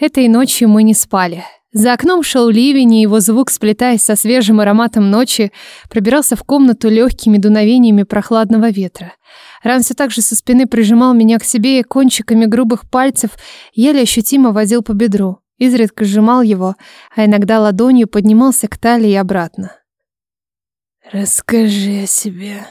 Этой ночью мы не спали. За окном шел ливень, и его звук, сплетаясь со свежим ароматом ночи, пробирался в комнату легкими дуновениями прохладного ветра. Ран все так же со спины прижимал меня к себе и кончиками грубых пальцев еле ощутимо возил по бедру. Изредка сжимал его, а иногда ладонью поднимался к талии и обратно. «Расскажи о себе».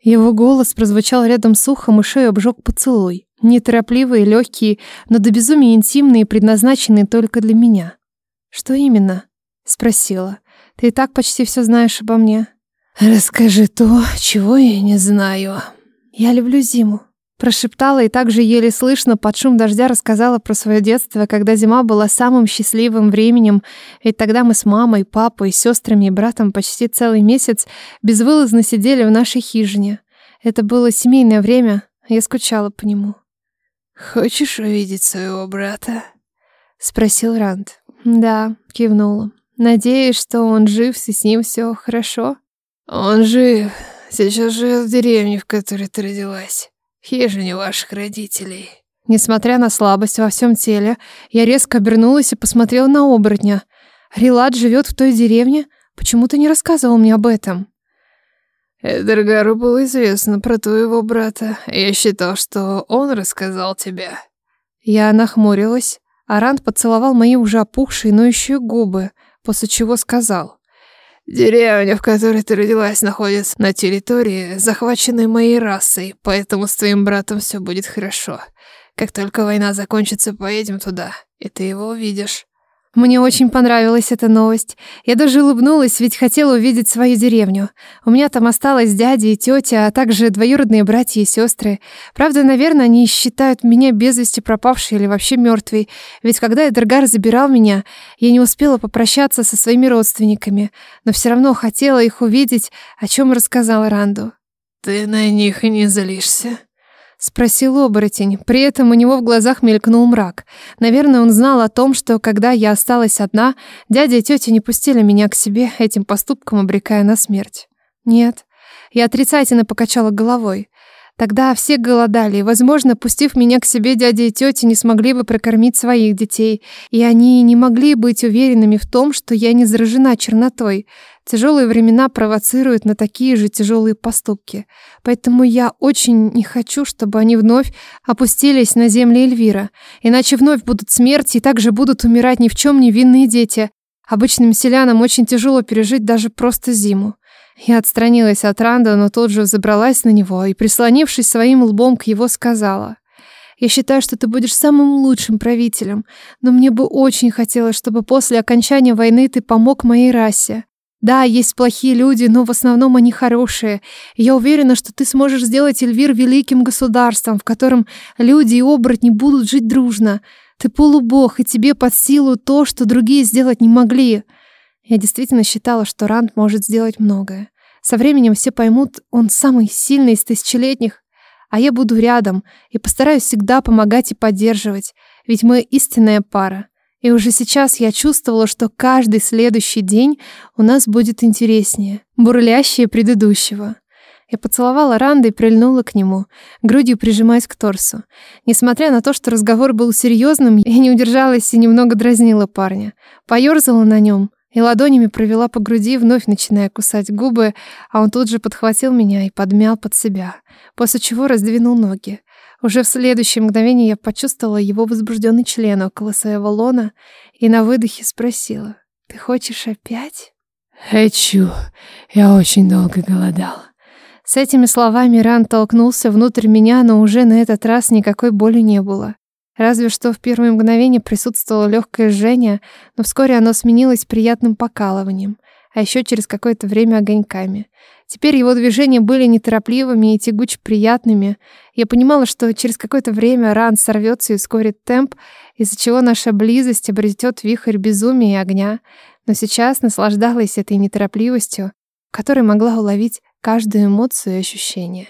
Его голос прозвучал рядом с ухом и шею обжег поцелуй. Неторопливые, легкие, но до безумия интимные, предназначенные только для меня. «Что именно?» — спросила. «Ты и так почти все знаешь обо мне». «Расскажи то, чего я не знаю». «Я люблю зиму», — прошептала и также еле слышно под шум дождя рассказала про свое детство, когда зима была самым счастливым временем, ведь тогда мы с мамой, папой, сестрами и братом почти целый месяц безвылазно сидели в нашей хижине. Это было семейное время, я скучала по нему. «Хочешь увидеть своего брата?» — спросил Ранд. «Да», — кивнула. «Надеюсь, что он жив, и с ним все хорошо?» «Он жив. Сейчас живет в деревне, в которой ты родилась. Хижине ваших родителей». Несмотря на слабость во всем теле, я резко обернулась и посмотрела на оборотня. Рилад живет в той деревне? Почему ты не рассказывал мне об этом?» Эдгару было известно про твоего брата. Я считал, что он рассказал тебе». Я нахмурилась. а Арант поцеловал мои уже опухшие, ноющие губы, после чего сказал. «Деревня, в которой ты родилась, находится на территории, захваченной моей расой, поэтому с твоим братом все будет хорошо. Как только война закончится, поедем туда, и ты его увидишь». Мне очень понравилась эта новость. Я даже улыбнулась, ведь хотела увидеть свою деревню. У меня там осталось дядя и тетя, а также двоюродные братья и сестры. Правда, наверное, они считают меня без вести пропавшей или вообще мертвой. Ведь когда Эдергар забирал меня, я не успела попрощаться со своими родственниками, но все равно хотела их увидеть, о чем рассказала Ранду. «Ты на них не злишься?» Спросил оборотень. При этом у него в глазах мелькнул мрак. Наверное, он знал о том, что когда я осталась одна, дядя и тетя не пустили меня к себе, этим поступком обрекая на смерть. Нет. Я отрицательно покачала головой. Тогда все голодали, возможно, пустив меня к себе, дядя и тетя не смогли бы прокормить своих детей, и они не могли быть уверенными в том, что я не заражена чернотой. Тяжелые времена провоцируют на такие же тяжелые поступки. Поэтому я очень не хочу, чтобы они вновь опустились на земли Эльвира. Иначе вновь будут смерти и также будут умирать ни в чем невинные дети. Обычным селянам очень тяжело пережить даже просто зиму. Я отстранилась от Ранда, но тут же забралась на него и, прислонившись своим лбом к его, сказала. «Я считаю, что ты будешь самым лучшим правителем, но мне бы очень хотелось, чтобы после окончания войны ты помог моей расе. Да, есть плохие люди, но в основном они хорошие. Я уверена, что ты сможешь сделать Эльвир великим государством, в котором люди и оборотни будут жить дружно. Ты полубог, и тебе под силу то, что другие сделать не могли». Я действительно считала, что Ранд может сделать многое. Со временем все поймут, он самый сильный из тысячелетних, а я буду рядом и постараюсь всегда помогать и поддерживать, ведь мы истинная пара. И уже сейчас я чувствовала, что каждый следующий день у нас будет интереснее, бурлящее предыдущего. Я поцеловала Ранда и прильнула к нему, грудью прижимаясь к торсу. Несмотря на то, что разговор был серьезным, я не удержалась и немного дразнила парня. поерзала на нем, и ладонями провела по груди, вновь начиная кусать губы, а он тут же подхватил меня и подмял под себя, после чего раздвинул ноги. Уже в следующее мгновение я почувствовала его возбужденный член около своего лона и на выдохе спросила, «Ты хочешь опять?» «Хочу. Я очень долго голодал." С этими словами Ран толкнулся внутрь меня, но уже на этот раз никакой боли не было. Разве что в первое мгновение присутствовало легкое жжение, но вскоре оно сменилось приятным покалыванием, а еще через какое-то время огоньками. Теперь его движения были неторопливыми и тягуч приятными. Я понимала, что через какое-то время ран сорвется и ускорит темп, из-за чего наша близость обретет вихрь безумия и огня. Но сейчас наслаждалась этой неторопливостью, в которой могла уловить каждую эмоцию и ощущение.